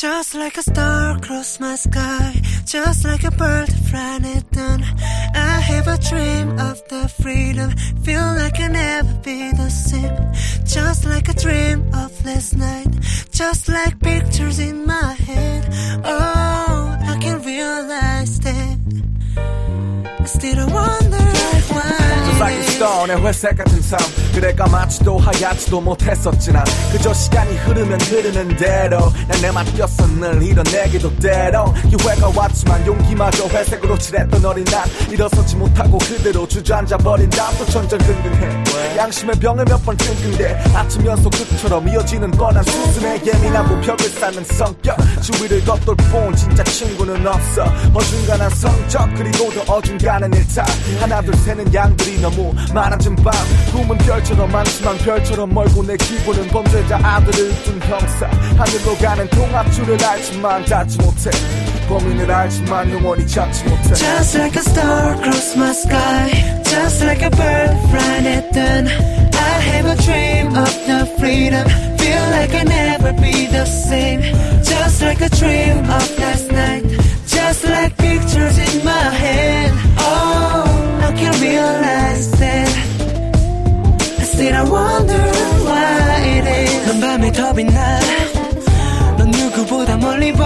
Just like a star across my sky, just like a bird flying it down. I have a dream of the freedom, feel like I'll never be the same. Just like a dream of last night, just like pictures in my head. Oh, I can realize that. I wonder why. Just like a star on that west second time. 그래 까맣지도 하얗지도 못했었지 난 그저 시간이 흐르면 흐르는 대로 난 내 맡겼어 늘 이뤄내기도 때로. 기회가 왔지만 용기마저 회색으로 칠했던 어린 난 일어서지 못하고 그대로 주저앉아 버린 다음도 전전긍긍해. 양심의 병을 몇 번 끙끙대. 아침 연속 끝처럼 이어지는 뻔한 수순에 예민한 무벽을 쌓는 성격. 주위를 겉돌본 진짜 친구는 없어. 어중간한 성적 그리고 더 어중간한 일탈. 하나 둘 세는 양들이 너무 많아진 밤. 꿈은 별 처럼 많지만 별처럼 멀고 내 기분은 범죄자 아들을 둔 형사 하늘로 가는 통합줄을 알지만 닿지 못해 범인을 알지만 영원히 찾지 못해 Just like a star across my sky, just like a bird flying at dawn. I have a dream of the freedom, feel like I never be the same. Just like a dream of last Still I wonder why it is. 넌 밤에 더 빛나. 넌 누구보다 멀리 봐.